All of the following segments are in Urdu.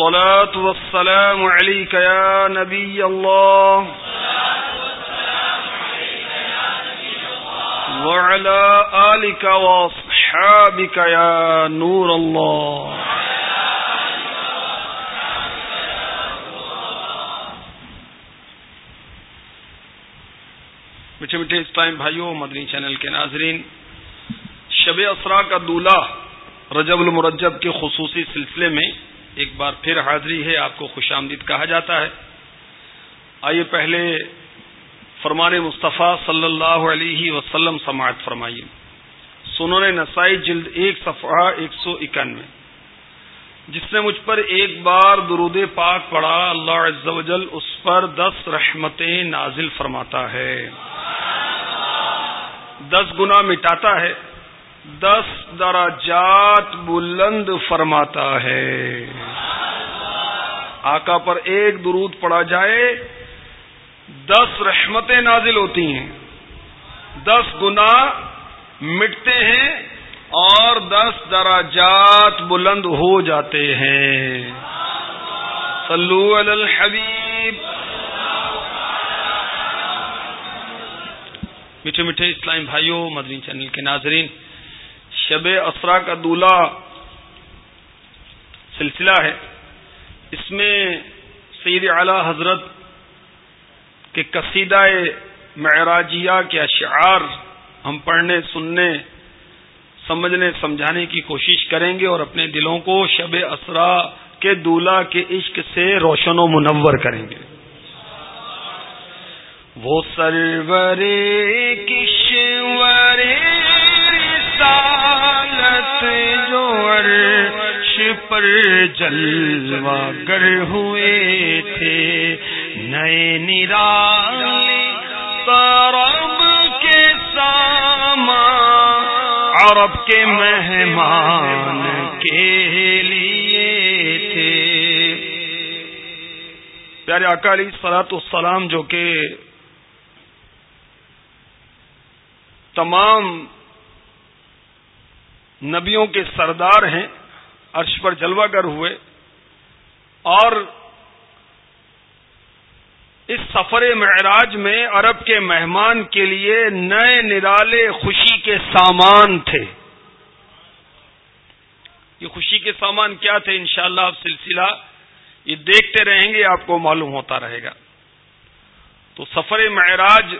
الصلاة والسلام عليك يا نبي الله. وعلى آلك وأصحابك يا نور الله. میٹھے میٹھے اسلام بھائیوں مدنی چینل کے ناظرین، شب اسرا کا دولہ رجب المرجب کے خصوصی سلسلے میں ایک بار پھر حاضری ہے، آپ کو خوش آمدید کہا جاتا ہے۔ آئیے پہلے فرمان مصطفیٰ صلی اللہ علیہ وسلم سماعت فرمائیے۔ سنون نسائی جلد ایک صفحہ ایک سو اکانوے۔ جس نے مجھ پر ایک بار درود پاک پڑا اللہ عز و جل اس پر دس رحمتیں نازل فرماتا ہے۔ دس گنا مٹاتا ہے۔ دس درجات بلند فرماتا ہے۔ آقا پر ایک درود پڑا جائے۔ دس رحمتیں نازل ہوتی ہیں۔ دس گنا مٹتے ہیں اور دس دراجات بلند ہو جاتے ہیں۔ صلو علی الحبیب۔ میٹھے میٹھے اسلام بھائیوں، مدنی چینل کے ناظرین شب اسرا کا دولہ سلسلہ ہے۔ اس میں سید اعلی حضرت کے قصیدہ معراجیہ کے اشعار ہم پڑھنے، سننے، سمجھنے، سمجھانے کی کوشش کریں گے اور اپنے دلوں کو شب اسرا کے دولہ کے عشق سے روشن و منور کریں گے۔ وہ سرور کشور جو عرش پر جلوہ گر ہوئے تھے۔ نئے نرالی طرب کے ساما عرب کے مہمان کے لیے تھے۔ پیارے اکالی سلاط السلام جو کہ تمام نبیوں کے سردار ہیں، عرش پر جلوہ گر ہوئے۔ اور اس سفر معراج میں عرب کے مہمان کے لیے نئے نرالے خوشی کے سامان تھے۔ یہ خوشی کے سامان کیا تھے؟ انشاءاللہ آپ سلسلہ یہ دیکھتے رہیں گے، آپ کو معلوم ہوتا رہے گا۔ تو سفر معراج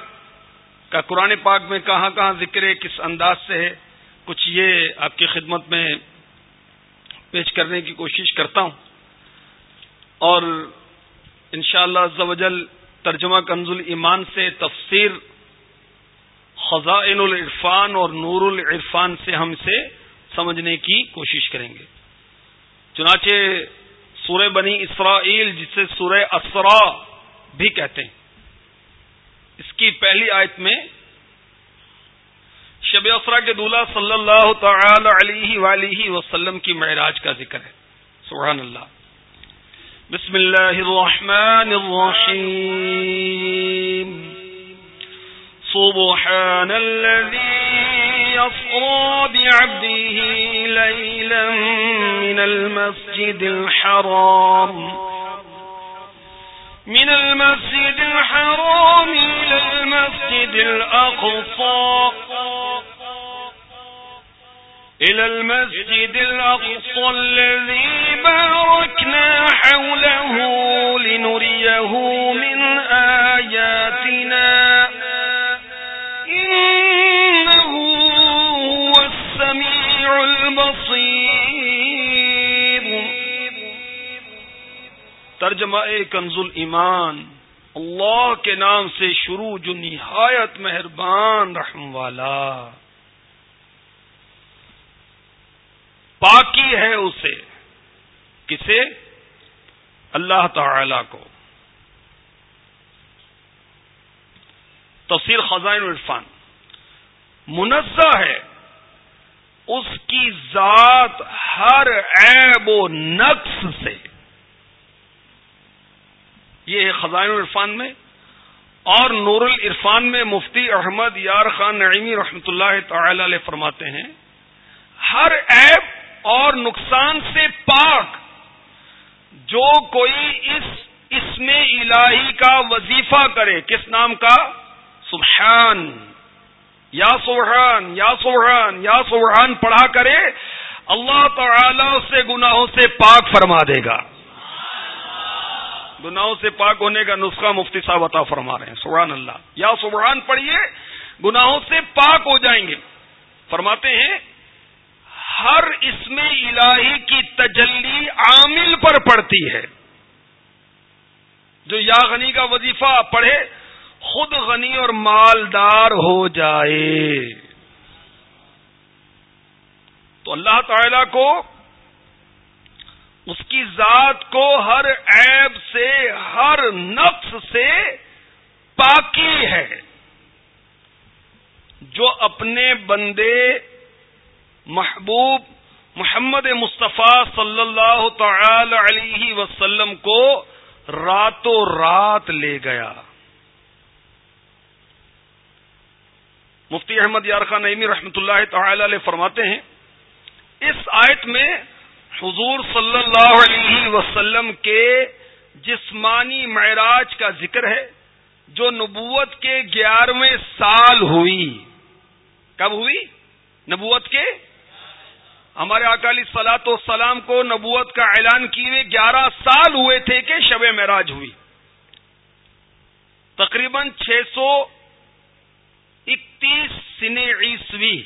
کا قرآن پاک میں کہاں کہاں ذکر ہے، کس انداز سے ہے؟ کچھ یہ آپ کی خدمت میں پیش کرنے کی کوشش کرتا ہوں۔ اور انشاءاللہ شاء اللہ ترجمہ کنز ایمان سے تفسیر خزائن العرفان اور نور العرفان سے ہم سے سمجھنے کی کوشش کریں گے۔ چنانچہ سورہ بنی اسرائیل جسے سورہ اسرا بھی کہتے ہیں۔ اس کی پہلی آیت میں شب اسرا کے دولہ صلی اللہ تعالی علیہ ولیہ وسلم کی معراج کا ذکر ہے۔ سبحان اللہ۔ بسم الله الرحمن الرحيم سبحان الذي يصرى بعبده ليلا من المسجد الحرام۔ من المسجد الحرام إلى المسجد الأقصى۔ إلى المسجد الأقصى الذي باركنا حوله لنريه من آياتنا. إنه هو السميع البصير. ترجمہ کنز ایمان اللہ کے نام سے شروع جو نہایت مہربان رحم والا. پاکی ہے اسے۔ کسے؟ اللہ تعالی کو۔ تفسیر خزائن عرفان منزہ ہے۔ اس کی ذات ہر عیب و نقص سے۔ یہ ہے خزائن عرفان میں۔ اور نور العرفان میں مفتی احمد یار خان نعیمی رحمۃ اللہ تعالی علیہ فرماتے ہیں۔ اور نقصان سے پاک جو کوئی اس اس میں الہی کا وظیفہ کرے، کس نام کا؟ سبحان، یا سبحان یا سبحان یا سبحان پڑھا کرے، اللہ تعالی سے گناہوں سے پاک فرما دے گا۔ گناہوں سے پاک ہونے کا نسخہ مفتی صاحب عطا فرما رہے ہیں۔ سبحان اللہ۔ یا سبحان پڑھیے، گناہوں سے پاک ہو جائیں گے۔ فرماتے ہیں ہر اس میں الہی کی تجلی عامل پر پڑتی ہے۔ جو یا غنی کا وظیفہ پڑھے، خود غنی اور مالدار ہو جائے۔ تو اللہ تعالی کو، اس کی ذات کو ہر عیب سے، ہر نقص سے پاکی ہے۔ جو اپنے بندے محبوب محمد مصطفیٰ صلی اللہ تعالی علیہ وسلم کو راتوں رات لے گیا۔ مفتی احمد یارخان نعیمی رحمۃ اللہ تعالی علیہ فرماتے ہیں، اس آیت میں حضور صلی اللہ علیہ وسلم کے جسمانی معراج کا ذکر ہے، جو نبوت کے گیارہویں سال ہوئی۔ کب ہوئی؟ نبوت کے ہمارے اکالی سلاط و کو نبوت کا اعلان کیے گیارہ سال ہوئے تھے کہ شب معراج ہوئی۔ تقریباً چھ سو اکتیس سن عیسوی،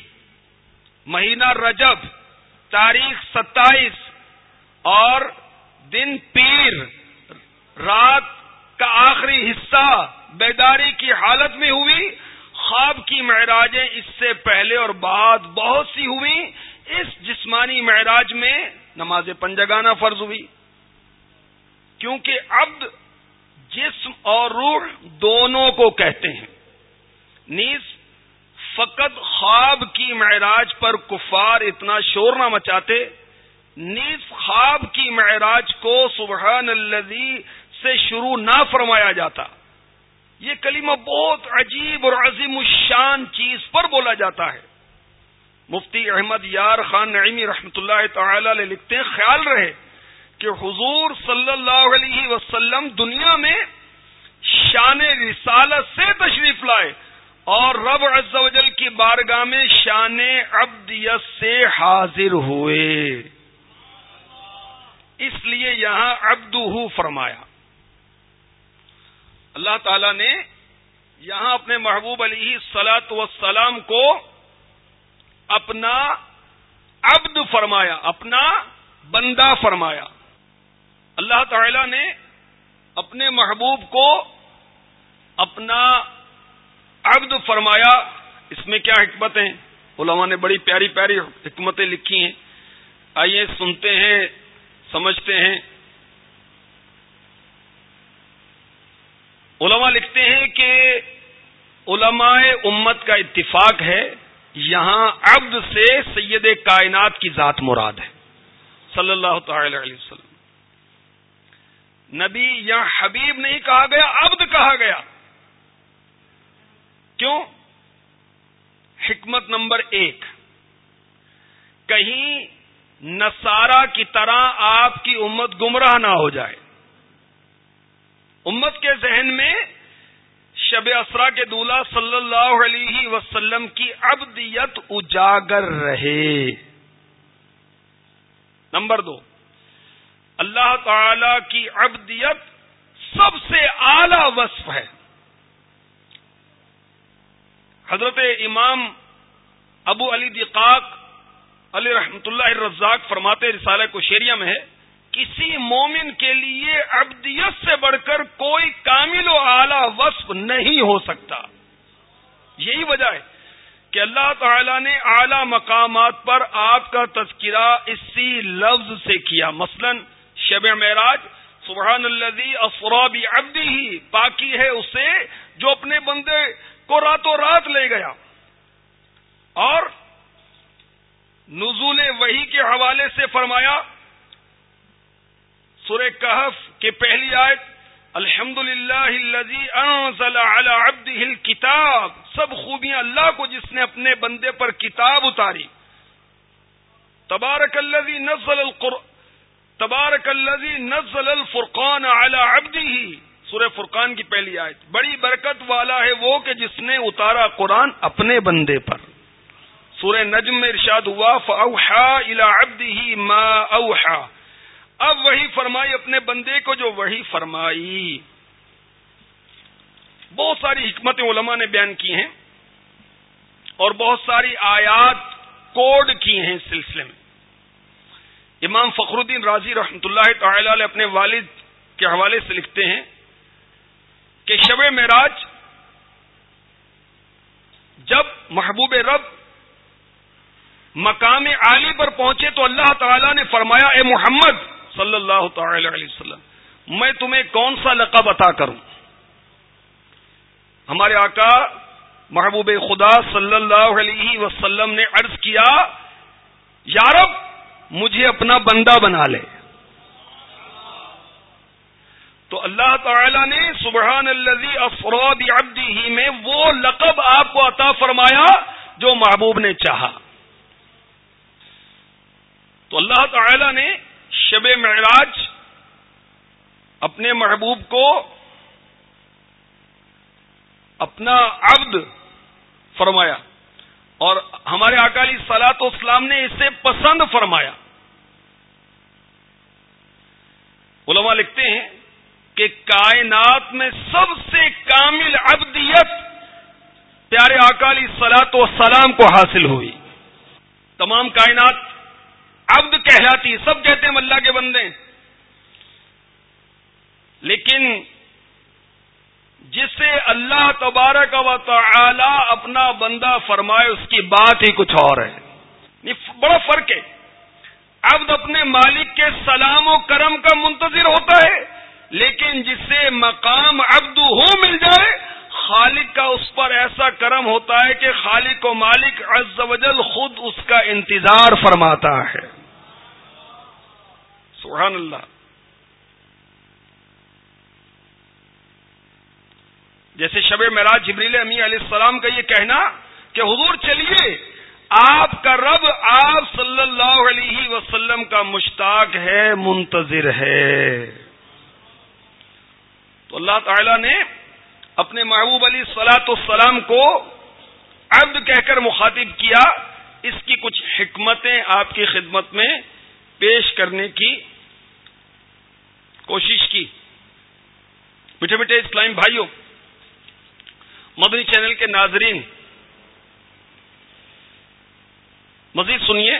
مہینہ رجب، تاریخ ستائیس، اور دن پیر، رات کا آخری حصہ بیداری کی حالت میں ہوئی۔ خواب کی معراجیں اس سے پہلے اور بعد بہت سی ہوئی۔ اس جسمانی معراج میں نماز پنجگانہ فرض ہوئی۔ کیونکہ عبد جسم اور روح دونوں کو کہتے ہیں۔ نیز فقط خواب کی معراج پر کفار اتنا شور نہ مچاتے، نیز خواب کی معراج کو سبحان الذی سے شروع نہ فرمایا جاتا۔ یہ کلمہ بہت عجیب اور عظیم الشان چیز پر بولا جاتا ہے۔ مفتی احمد یار خان نعیمی رحمت اللہ تعالی علیہ لکھتے ہیں، خیال رہے کہ حضور صلی اللہ علیہ وسلم دنیا میں شان رسالت سے تشریف لائے اور رب عز و جل کی بارگاہ میں شان عبدیت سے حاضر ہوئے۔ اس لیے یہاں ابد فرمایا۔ اللہ تعالی نے یہاں اپنے محبوب علی سلاط وسلام کو اپنا عبد فرمایا، اپنا بندہ فرمایا۔ اللہ تعالی نے اپنے محبوب کو اپنا عبد فرمایا۔ اس میں کیا حکمت ہیں علماء نے بڑی پیاری پیاری حکمتیں لکھی ہیں۔ آئیے سنتے ہیں، سمجھتے ہیں۔ علماء لکھتے ہیں کہ علماء امت کا اتفاق ہے۔ یہاں عبد سے سید کائنات کی ذات مراد ہے۔ صلی اللہ تعالی علیہ وسلم۔ نبی یا حبیب نہیں کہا گیا، عبد کہا گیا۔ کیوں؟ حکمت نمبر ایک۔ کہیں نسارا کی طرح آپ کی امت گمراہ نہ ہو جائے۔ امت کے ذہن میں شب اسرا کے دولہ صلی اللہ علیہ وسلم کی ابدیت اجاگر رہے۔ نمبر دو، اللہ تعالی کی ابدیت سب سے اعلی وصف ہے۔ حضرت امام ابو علی دقاق علی رحمت اللہ الرزاق فرماتے رسالہ کو شیریا میں ہے کسی مومن کے لیے ابدیت سے بڑھ کر کوئی کامل و اعلی وصف نہیں ہو سکتا۔ یہی وجہ ہے کہ اللہ تعالی نے اعلی مقامات پر آپ کا تذکرہ اسی لفظ سے کیا۔ مثلا شب معراج، سبحان الذي اسرا بعبده ہی پاکی ہے اسے جو اپنے بندے کو راتوں رات لے گیا۔ اور نزول وحی کے حوالے سے فرمایا سورہ کہف کے پہلی آیت الحمد للہ کتاب سب خوبیاں اللہ کو جس نے اپنے بندے پر کتاب اتاری۔ تبارک الذي نزل القر، تبارک الذي نزل الفرقان على عبده سورہ فرقان کی پہلی آیت۔ بڑی برکت والا ہے وہ کہ جس نے اتارا قرآن اپنے بندے پر۔ سورہ نجم میں ارشاد ہوا فاوحا الى عبده ما اوحا اب وہی فرمائی اپنے بندے کو جو وہی فرمائی۔ بہت ساری حکمت علماء نے بیان کی ہیں اور بہت ساری آیات کوڈ کی ہیں اس سلسلے میں۔ امام فخر الدین راضی رحمت اللہ تعالی علیہ اپنے والد کے حوالے سے لکھتے ہیں کہ شب معراج جب محبوب رب مقام عالی پر پہنچے تو اللہ تعالی نے فرمایا، اے محمد صلی اللہ تعالی علیہ وسلم، میں تمہیں کون سا لقب عطا کروں؟ ہمارے آقا محبوب خدا صلی اللہ علیہ وسلم نے عرض کیا یارب مجھے اپنا بندہ بنا لے۔ تو اللہ تعالی نے سبحان الذي افراد عبدی ہی میں وہ لقب آپ کو عطا فرمایا جو محبوب نے چاہا۔ تو اللہ تعالی نے شب معراج اپنے محبوب کو اپنا عبد فرمایا اور ہمارے اکالی سلاط اسلام نے اسے پسند فرمایا۔ علماء لکھتے ہیں کہ کائنات میں سب سے کامل ابدیت پیارے اکالی سلاط و سلام کو حاصل ہوئی۔ تمام کائنات عبد کہلاتی، سب کہتے ہیں اللہ کے بندے۔ لیکن جسے اللہ تبارک و تعالی اپنا بندہ فرمائے، اس کی بات ہی کچھ اور ہے۔ بڑا فرق ہے۔ عبد اپنے مالک کے سلام و کرم کا منتظر ہوتا ہے، لیکن جسے مقام عبد ہو مل جائے، خالق کا اس پر ایسا کرم ہوتا ہے کہ خالق و مالک عز و جل خود اس کا انتظار فرماتا ہے۔ سبحان اللہ۔ جیسے شب معراج جبریل امی علیہ السلام کا یہ کہنا کہ حضور چلیے، آپ کا رب آپ صلی اللہ علیہ وسلم کا مشتاق ہے، منتظر ہے۔ تو اللہ تعالی نے اپنے محبوب علی سلاۃ السلام کو عبد کہہ کر مخاطب کیا۔ اس کی کچھ حکمتیں آپ کی خدمت میں پیش کرنے کی کوشش کی۔ میٹھے میٹھے اسلام بھائیوں، مدنی چینل کے ناظرین، مزید سنیے۔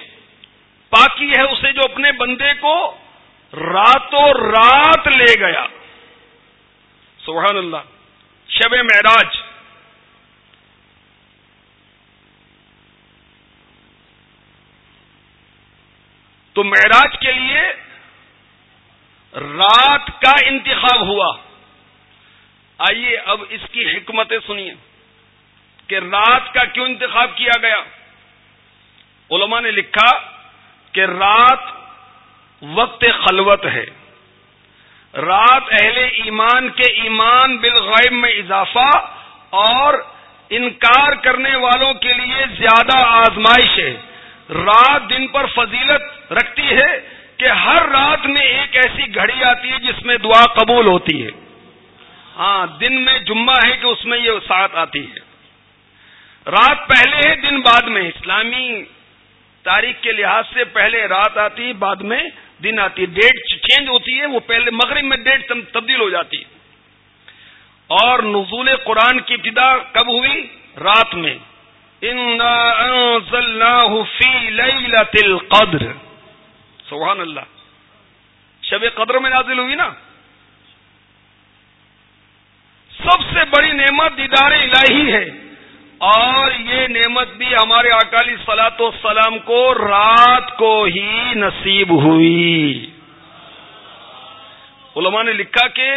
پاکی ہے اسے جو اپنے بندے کو راتوں رات لے گیا۔ سبحان اللہ۔ شب معراج۔ تو معراج کے لیے رات کا انتخاب ہوا۔ آئیے اب اس کی حکمتیں سنیے کہ رات کا کیوں انتخاب کیا گیا۔ علماء نے لکھا کہ رات وقت خلوت ہے۔ رات اہل ایمان کے ایمان بالغیب میں اضافہ اور انکار کرنے والوں کے لیے زیادہ آزمائش ہے۔ رات دن پر فضیلت رکھتی ہے۔ کہ ہر رات میں ایک ایسی گھڑی آتی ہے جس میں دعا قبول ہوتی ہے۔ ہاں دن میں جمعہ ہے کہ اس میں یہ ساتھ آتی ہے۔ رات پہلے ہے، دن بعد میں۔ اسلامی تاریخ کے لحاظ سے پہلے رات آتی ہے، بعد میں دن آتی ہے۔ ڈیٹ چینج ہوتی ہے، وہ پہلے مغرب میں ڈیٹ تبدیل ہو جاتی ہے۔ اور نزول قرآن کی ابتدا کب ہوئی؟ رات میں۔ القدر۔ سبحان اللہ۔ شب قدر میں نازل ہوئی نا۔ سب سے بڑی نعمت دیدار الہی ہے۔ اور یہ نعمت بھی ہمارے اکالی سلاط و سلام کو رات کو ہی نصیب ہوئی۔ علماء نے لکھا کہ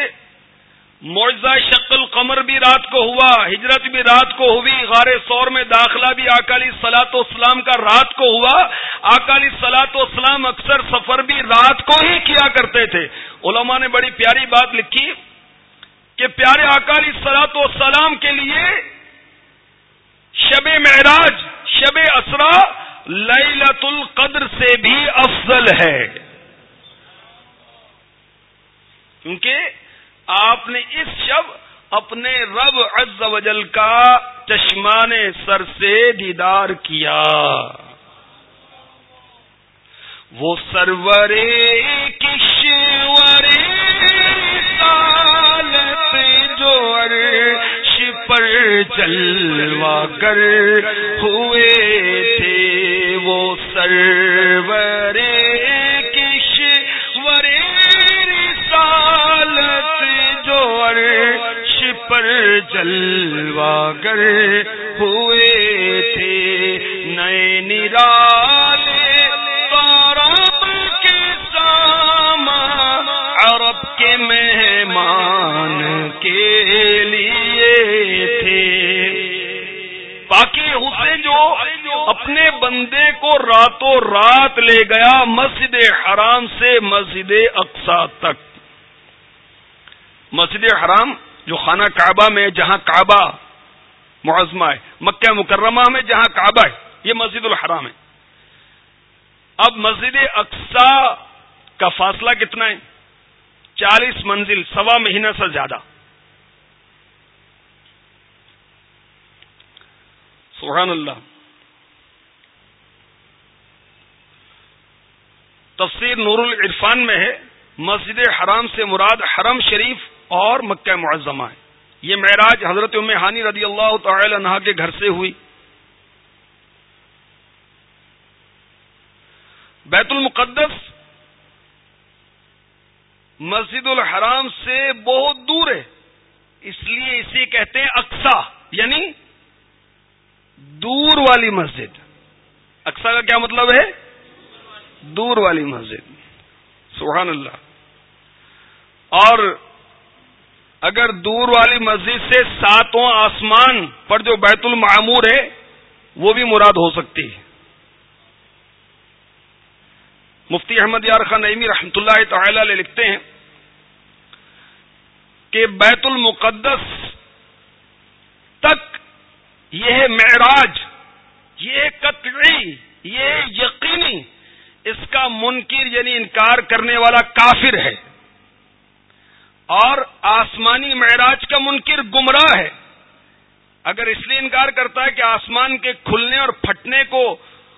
معجزہ شکل قمر بھی رات کو ہوا، ہجرت بھی رات کو ہوئی، غار سور میں داخلہ بھی اکالی سلاط و اسلام کا رات کو ہوا۔ اکالی سلاط و اسلام اکثر سفر بھی رات کو ہی کیا کرتے تھے۔ علماء نے بڑی پیاری بات لکھی کہ پیارے اکالی سلاط و اسلام کے لیے شب معراج، شب اسرا لت القدر سے بھی افضل ہے۔ کیونکہ آپ نے اس شب اپنے رب عز و جل کا چشمان سر سے دیدار کیا۔ وہ سرور کشور جو عرش پر چلوا کر ہوئے تھے، وہ سرور پر جلوا گر ہوئے تھے۔ نئے نرال کے سام عرب کے مہمان کے لیے تھے۔ باقی حسین جو اپنے بندے کو راتوں رات لے گیا مسجد حرام سے مسجد اقسا تک۔ مسجد حرام جو خانہ کعبہ میں جہاں کعبہ معظمہ ہے، مکہ مکرمہ میں جہاں کعبہ ہے، یہ مسجد الحرام ہے۔ اب مسجد اقسا کا فاصلہ کتنا ہے؟ چالیس منزل، سوا مہینہ سے زیادہ۔ سبحان اللہ۔ تفسیر نور العرفان میں ہے، مسجد حرام سے مراد حرم شریف اور مکہ معظمہ ہے۔ یہ معراج حضرت ام ہانی رضی اللہ تعالی عنہ کے گھر سے ہوئی۔ بیت المقدس مسجد الحرام سے بہت دور ہے۔ اس لیے اسے کہتے ہیں اقسا یعنی دور والی مسجد۔ اقسا کا کیا مطلب ہے؟ دور والی مسجد۔ سبحان اللہ۔ اور اگر دور والی مسجد سے ساتواں آسمان پر جو بیت المعمور ہے، وہ بھی مراد ہو سکتی ہے۔ مفتی احمد یار خان نعیمی رحمۃ اللہ تعالی علیہ لکھتے ہیں کہ بیت المقدس تک یہ معراج، یہ قطعی، یہ یقینی، اس کا منکر یعنی انکار کرنے والا کافر ہے۔ اور آسمانی معراج کا منکر گمراہ ہے۔ اگر اس لیے انکار کرتا ہے کہ آسمان کے کھلنے اور پھٹنے کو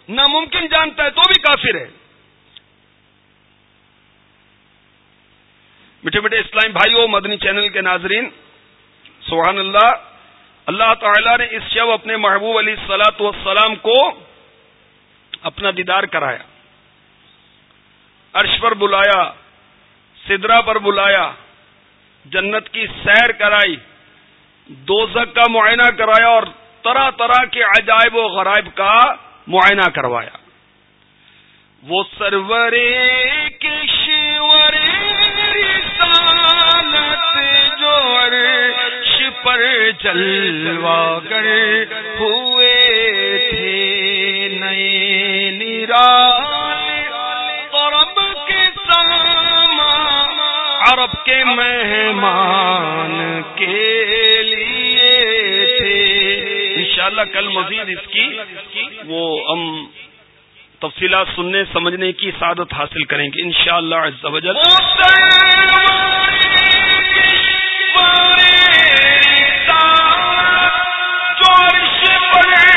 ناممکن جانتا ہے تو بھی کافر ہے۔ میٹھے میٹھے اسلام بھائی مدنی چینل کے ناظرین، سبحان اللہ اللہ تعالی نے اس شب اپنے محبوب علی سلاۃ والسلام کو اپنا دیدار کرایا۔ عرش پر بلایا سدرا پر بلایا جنت کی سیر کرائی دوزک کا معائنہ کرایا اور طرح طرح کے عجائب و غرائب کا معائنہ کروایا۔ وہ سرور کشور جو پر چلوا کر ہوئے تھے، نئے نیرا عرب کے مہمان کے لیے تھے۔ انشاءاللہ کل مزید اس کی وہ ہم تفصیلات سننے، سمجھنے کی سعادت حاصل کریں گے۔ انشاءاللہ شاء اللہ